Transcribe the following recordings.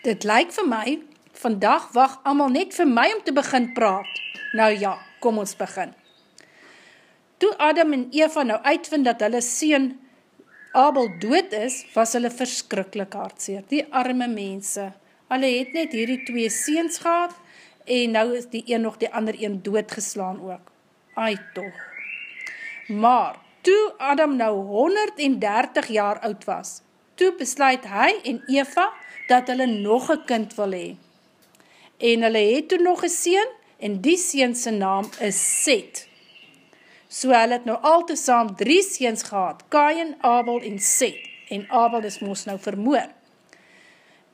Dit lyk vir my, vandag wacht allemaal net vir my om te begin praat. Nou ja, kom ons begin. Toe Adam en Eva nou uitvind dat hulle sien Abel dood is, was hulle verskrikkelijk hartseer. Die arme mense, hulle het net hierdie twee seens gehad, en nou is die een nog die ander een doodgeslaan ook. Ai toch. Maar, toe Adam nou 130 jaar oud was, toe besluit hy en Eva dat hulle nog een kind wil hee. En hulle het toe nog een seen, en die seen sy naam is Seth. So hulle het nou al te saam drie seens gehad, Kain, Abel en Seth, en Abel is moos nou vermoor.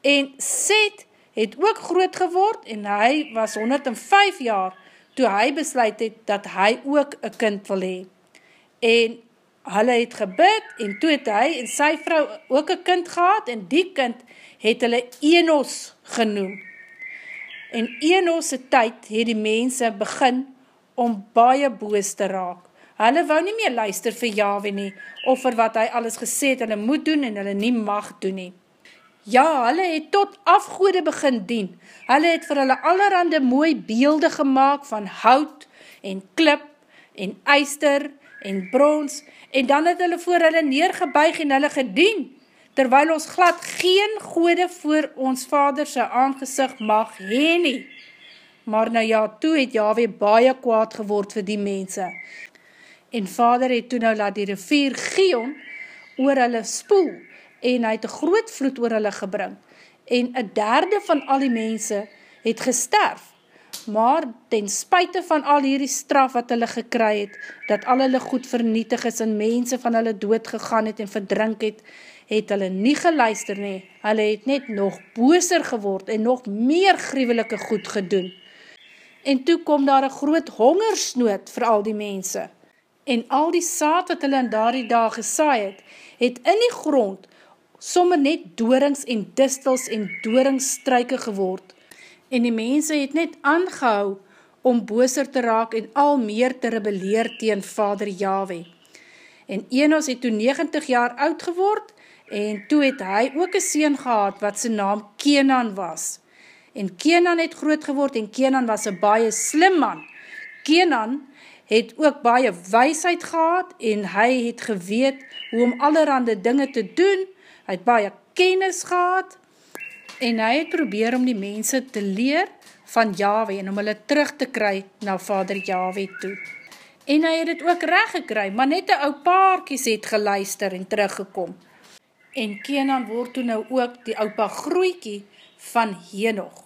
En Seth het ook groot geword en hy was 105 jaar toe hy besluit het dat hy ook een kind wil hee. En hulle het gebid en toe het hy en sy vrou ook een kind gehad en die kind het hulle Enos genoem. En Enos' tyd het die mense begin om baie boos te raak. Hulle wou nie meer luister vir Yahweh nie, of vir wat hy alles gesê het, hulle moet doen en hulle nie mag doen nie. Ja, hulle het tot afgoede begin dien. Hulle het vir hulle allerhande mooi beelde gemaakt van hout en klip en eister en brons en dan het hulle voor hulle neergebuig en hulle gedien, terwyl ons glad geen goede voor ons vaderse aangezig mag heen nie. Maar nou ja, toe het Yahweh baie kwaad geword vir die mense. En vader het toen nou laat die rivier Gion oor hulle spoel en hy het een groot vloed oor hulle gebring. En een derde van al die mense het gesterf maar ten spuite van al hierdie straf wat hulle gekry het, dat al hulle goed vernietig is en mense van hulle dood gegaan het en verdrink het, het hulle nie geluister nie, hulle het net nog booser geword en nog meer gruwelike goed gedoen. En toe kom daar een groot hongersnood vir al die mense en al die saad wat hulle in daardie dag gesaai het, het in die grond sommer net doorings en distels en doringsstruike geword. En die mense het net aangehou om booser te raak en al meer te rebeleer teen vader Yahweh. En Enos het toe 90 jaar oud geword en toe het hy ook een seen gehad wat sy naam Kenan was. En Kenan het groot geword en Kenan was een baie slim man. Kenan het ook baie weisheid gehad en hy het geweet hoe om allerhande dinge te doen, hy het baie kennis gehad en hy het probeer om die mense te leer van Yahweh en om hulle terug te kry na vader Yahweh toe. En hy het het ook recht gekry, maar net die ou paarkies het geluister en teruggekom. En Kenan word toe nou ook die oupa groeikie van Henoch.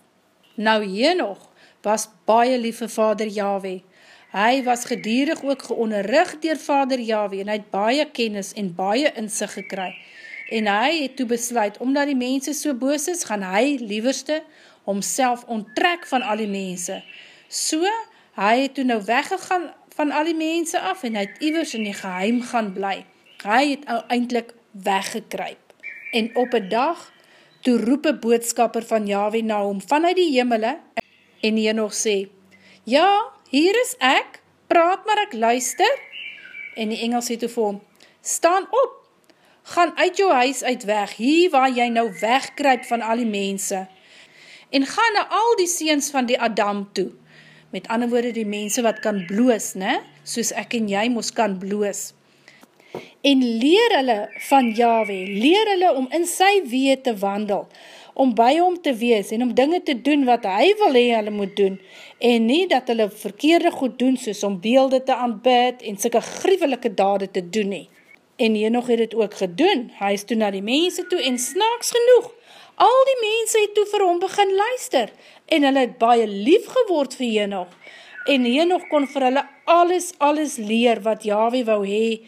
Nou Henoch was baie lieve vader Yahweh Hy was gedierig ook geonderrig dier vader Yahweh en hy het baie kennis en baie inzicht gekry. En hy het toe besluit, omdat die mense so boos is, gaan hy lieverste homself onttrek van al die mense. So, hy het toe nou weggegaan van al die mense af en hy het iwers in die geheim gaan bly. Hy het nou eindelijk weggekryp. En op een dag, toe roep een boodskapper van Yahweh na hom vanuit die jimmele en hy nog sê, Ja, hier is ek, praat maar ek luister, en die engel sê toe vir hom, staan op, gaan uit jou huis uit weg, hier waar jy nou wegkryp van al die mense, en ga na al die seens van die Adam toe, met ander woorde die mense wat kan bloos, ne? soos ek en jy moes kan bloos, en leer hulle van Yahweh, leer hulle om in sy wee te wandel, om by hom te wees en om dinge te doen wat hy wil hee hulle moet doen. En nie dat hulle verkeerde goed doen soos om beelde te aanbid en syke grievelike dade te doen nie. En hy nog het het ook gedoen, hy is toe na die mense toe en snaaks genoeg, al die mense het toe vir hom begin luister en hulle het baie lief geword vir hy nog en hy nog kon vir hulle alles, alles leer wat Yahweh wou hee,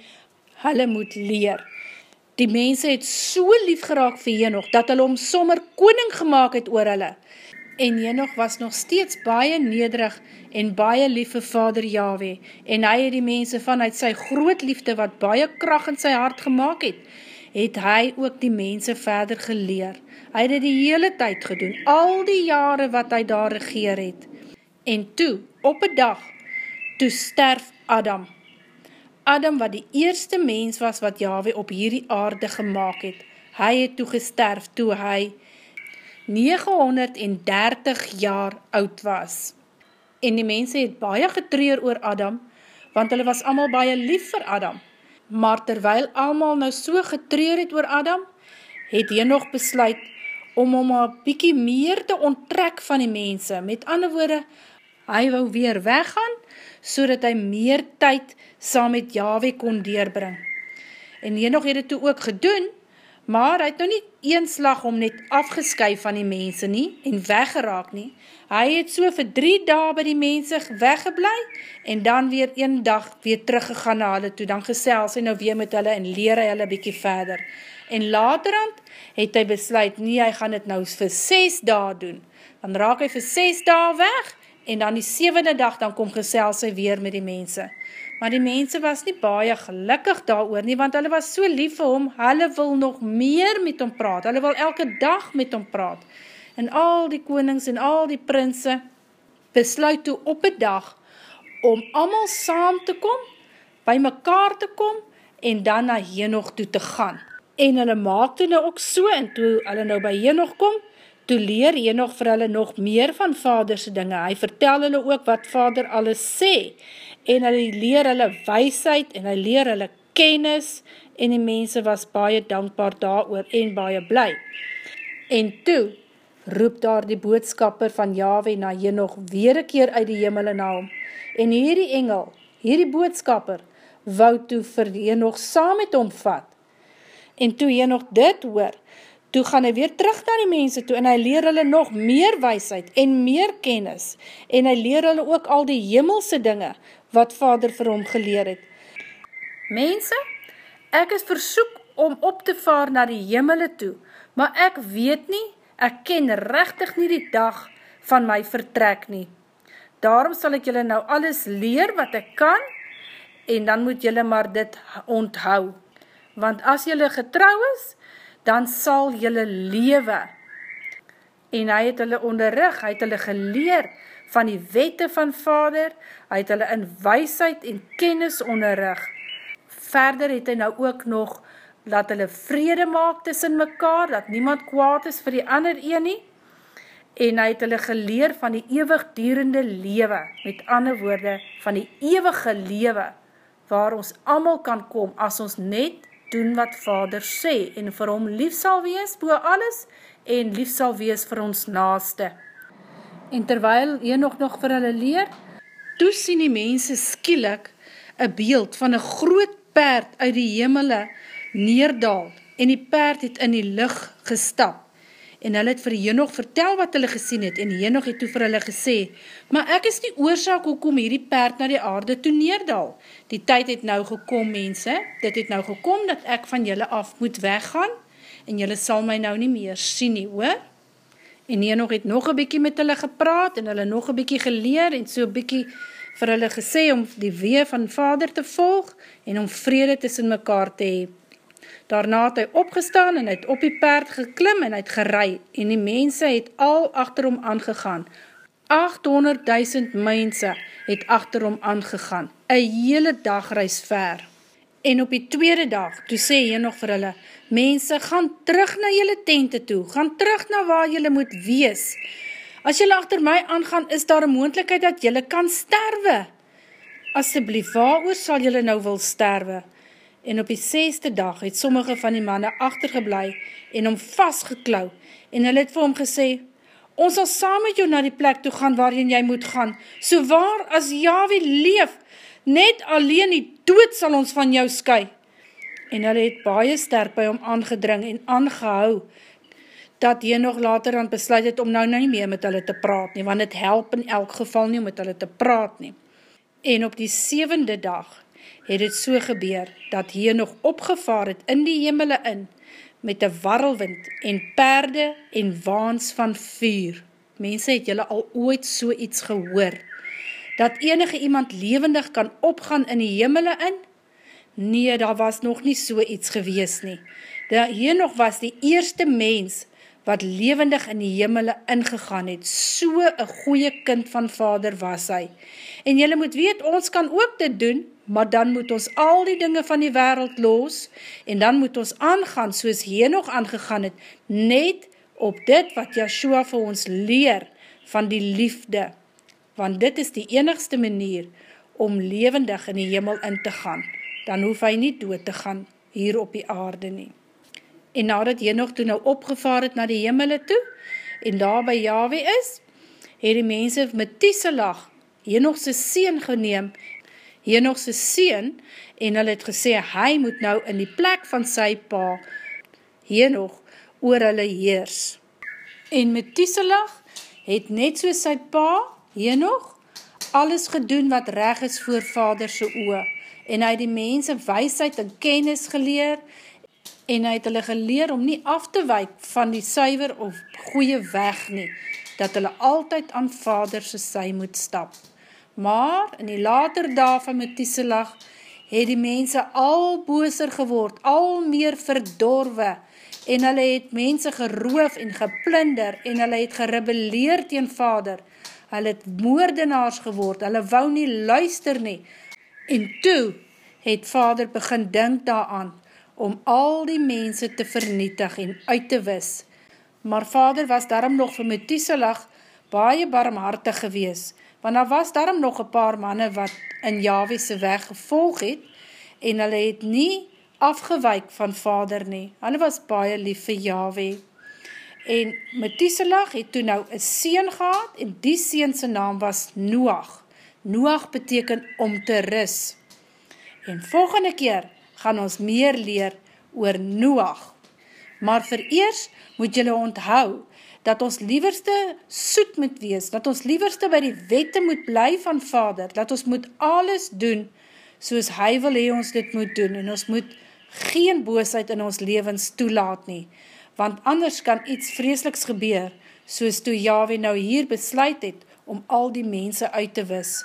hulle moet leer. Die mense het so lief geraak vir Henoch, dat hulle om sommer koning gemaakt het oor hulle. En Henoch was nog steeds baie nederig en baie lief vir vader Yahweh, en hy het die mense vanuit sy groot liefde wat baie kracht in sy hart gemaakt het, het hy ook die mense verder geleer. Hy het die hele tyd gedoen, al die jare wat hy daar regeer het. En toe, op een dag, toe sterf Adam. Adam wat die eerste mens was wat Yahweh op hierdie aarde gemaakt het, hy het toe gesterf toe hy 930 jaar oud was. En die mense het baie getreur oor Adam, want hulle was allemaal baie lief vir Adam. Maar terwyl allemaal nou so getreur het oor Adam, het hy nog besluit om om een bykie meer te onttrek van die mense. Met ander woorde, hy wou weer weggaan, so hy meer tyd saam met Yahweh kon deurbring. En hy nog het het toe ook gedoen, maar hy het nou nie eenslag om net afgeskyf van die mense nie, en weggeraak nie. Hy het so vir drie dae by die mense weggeblei, en dan weer een dag weer teruggegaan na hulle toe, dan gesels hy nou weer met hulle, en leer hy hulle bykie verder. En laterand het hy besluit, nie, hy gaan het nou vir 6 dae doen. Dan raak hy vir 6 dae weg, en dan die 7e dag, dan kom gesels hy weer met die mense. Maar die mense was nie baie gelukkig daar oor nie, want hulle was so lief vir hom, hulle wil nog meer met hom praat, hulle wil elke dag met hom praat. En al die konings en al die prinse besluit toe op een dag, om allemaal saam te kom, by mekaar te kom, en dan na Henoch toe te gaan. En hulle maak toe nou ook so, en toe hulle nou by Henoch kom, toe leer Henoch vir hulle nog meer van vaderse dinge, hy vertel hulle ook wat vader alles sê, en hy leer hulle weisheid, en hy leer hulle kennis, en die mense was baie dankbaar daar oor, en baie bly. En toe, roep daar die boodskapper van Yahweh na Henoch weer een keer uit die hemel na hom, en hierdie engel, hierdie boodskapper, wou toe vir Henoch saam met hom vat, en toe jy nog dit hoor, toe gaan hy weer terug na die mense toe, en hy leer hulle nog meer weisheid, en meer kennis, en hy leer hulle ook al die hemelse dinge, wat vader vir hom geleer het. Mense, ek is versoek om op te vaar na die hemele toe, maar ek weet nie, ek ken rechtig nie die dag van my vertrek nie. Daarom sal ek julle nou alles leer wat ek kan, en dan moet julle maar dit onthou want as jylle getrouw is, dan sal jylle lewe. En hy het hulle onderrig, hy het hulle geleer van die wette van vader, hy het hulle in weisheid en kennis onderrig. Verder het hy nou ook nog, laat hulle vrede maak tussen mekaar, dat niemand kwaad is vir die ander een nie, en hy het hulle geleer van die eeuwigdurende lewe, met ander woorde, van die eeuwige lewe, waar ons allemaal kan kom, as ons net doen wat vader sê en vir hom lief sal wees boe alles en lief sal wees vir ons naaste. En terwyl jy nog nog vir hulle leer, toe sien die mense skielik een beeld van een groot paard uit die hemele neerdaal en die paard het in die lucht gestap en hulle het vir Henoch vertel wat hulle gesien het, en Henoch het toe vir hulle gesê, maar ek is nie oorzaak hoekom hierdie perd na die aarde toe neerdal. Die tyd het nou gekom, mense, dit het nou gekom dat ek van julle af moet weggaan, en julle sal my nou nie meer sien nie, hoor? En Henoch het nog een bykie met hulle gepraat, en hulle nog een bykie geleer, en so bykie vir hulle gesê om die wee van vader te volg, en om vrede tussen mekaar te hee. Daarna het hy opgestaan en hy het op die paard geklim en hy het gerei en die mense het al achter hom aangegaan. 800.000 mense het achter hom aangegaan. Een hele dag reis ver. En op die tweede dag, toe sê hy nog vir hulle, mense, gaan terug na jylle tente toe, gaan terug na waar jylle moet wees. As jylle achter my aangaan, is daar een moendlikheid dat jylle kan sterwe. Asseblief, waar oor sal jylle nou wil sterwe? En op die seste dag het sommige van die manne achtergeblei en hom vastgeklauw en hulle het vir hom gesê, ons sal saam met jou na die plek toe gaan waarin jy moet gaan, so waar as Yahweh leef, net alleen die dood sal ons van jou sky. En hulle het baie sterk by hom aangedring en aangehou, dat hy nog later aan besluit het om nou nie meer met hulle te praat nie, want het help in elk geval nie om met hulle te praat nie. En op die sevende dag het het so gebeur, dat hy nog opgevaar het in die hemele in, met een warrelwind en perde en waans van vuur. Mense het julle al ooit so iets gehoor, dat enige iemand levendig kan opgaan in die hemele in? Nee, daar was nog nie so iets gewees nie. Hier nog was die eerste mens, wat levendig in die hemele ingegaan het, so een goeie kind van vader was hy. En jylle moet weet, ons kan ook dit doen, maar dan moet ons al die dinge van die wereld los, en dan moet ons aangaan, soos hy nog aangegaan het, net op dit wat Yahshua vir ons leer van die liefde, want dit is die enigste manier om levendig in die hemel in te gaan, dan hoef hy nie dood te gaan hier op die aarde nie. En nadat jy nog toe nou opgevaar het na die hemele toe, en daar by Yahweh is, het die mense met Tieselag Henogse seen geneem, Henogse seen, en hulle het gesê, hy moet nou in die plek van sy pa, Henog, oor hulle heers. En met Tieselag het net so sy pa, Henog, alles gedoen wat reg is voor vaderse oor, en hy die mense weisheid en kennis geleer, en hy het hulle geleer om nie af te wyk van die suiver of goeie weg nie, dat hulle altyd aan vaderse sy moet stap. Maar in die later dag van Methuselah het die mense al booser geword, al meer verdorwe, en hulle het mense geroof en geplinder, en hulle het gerebeleer teen vader, hulle het moordenaars geword, hulle wou nie luister nie, en toe het vader begin dink daaraan, om al die mense te vernietig en uit te wis. Maar vader was daarom nog vir Methuselah baie barmhartig gewees, want daar was daarom nog een paar manne wat in Yahwehse weg gevolg het, en hulle het nie afgewyk van vader nie. Hulle was baie lief vir Yahweh. En Methuselah het toe nou een seen gehad, en die seense naam was Noach. Noach beteken om te ris. En volgende keer gaan ons meer leer oor Noach. Maar vereers moet julle onthou, dat ons lieverste soet moet wees, dat ons lieverste by die wette moet bly van vader, dat ons moet alles doen, soos hy wil hee ons dit moet doen, en ons moet geen boosheid in ons levens toelaat nie, want anders kan iets vreseliks gebeur, soos toe Yahweh nou hier besluit het, om al die mense uit te wis,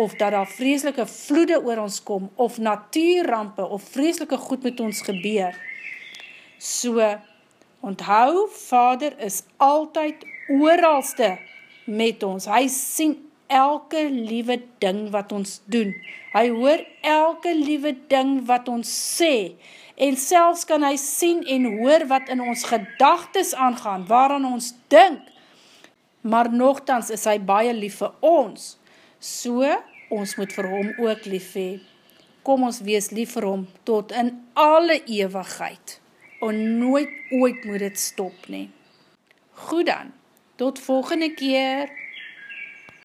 of dat daar vreselike vloede oor ons kom, of natuurrampe, of vreselike goed met ons gebeur. So, Onthou, vader is altyd ooralste met ons. Hy sien elke liewe ding wat ons doen. Hy hoor elke liewe ding wat ons sê. En selfs kan hy sien en hoor wat in ons gedagtes aangaan, waaraan ons dink. Maar nogthans is hy baie lief vir ons. So, ons moet vir hom ook lief hee. Kom ons wees lief vir hom tot in alle eeuwigheid en nooit ooit moet het stop nie. Goed dan, tot volgende keer.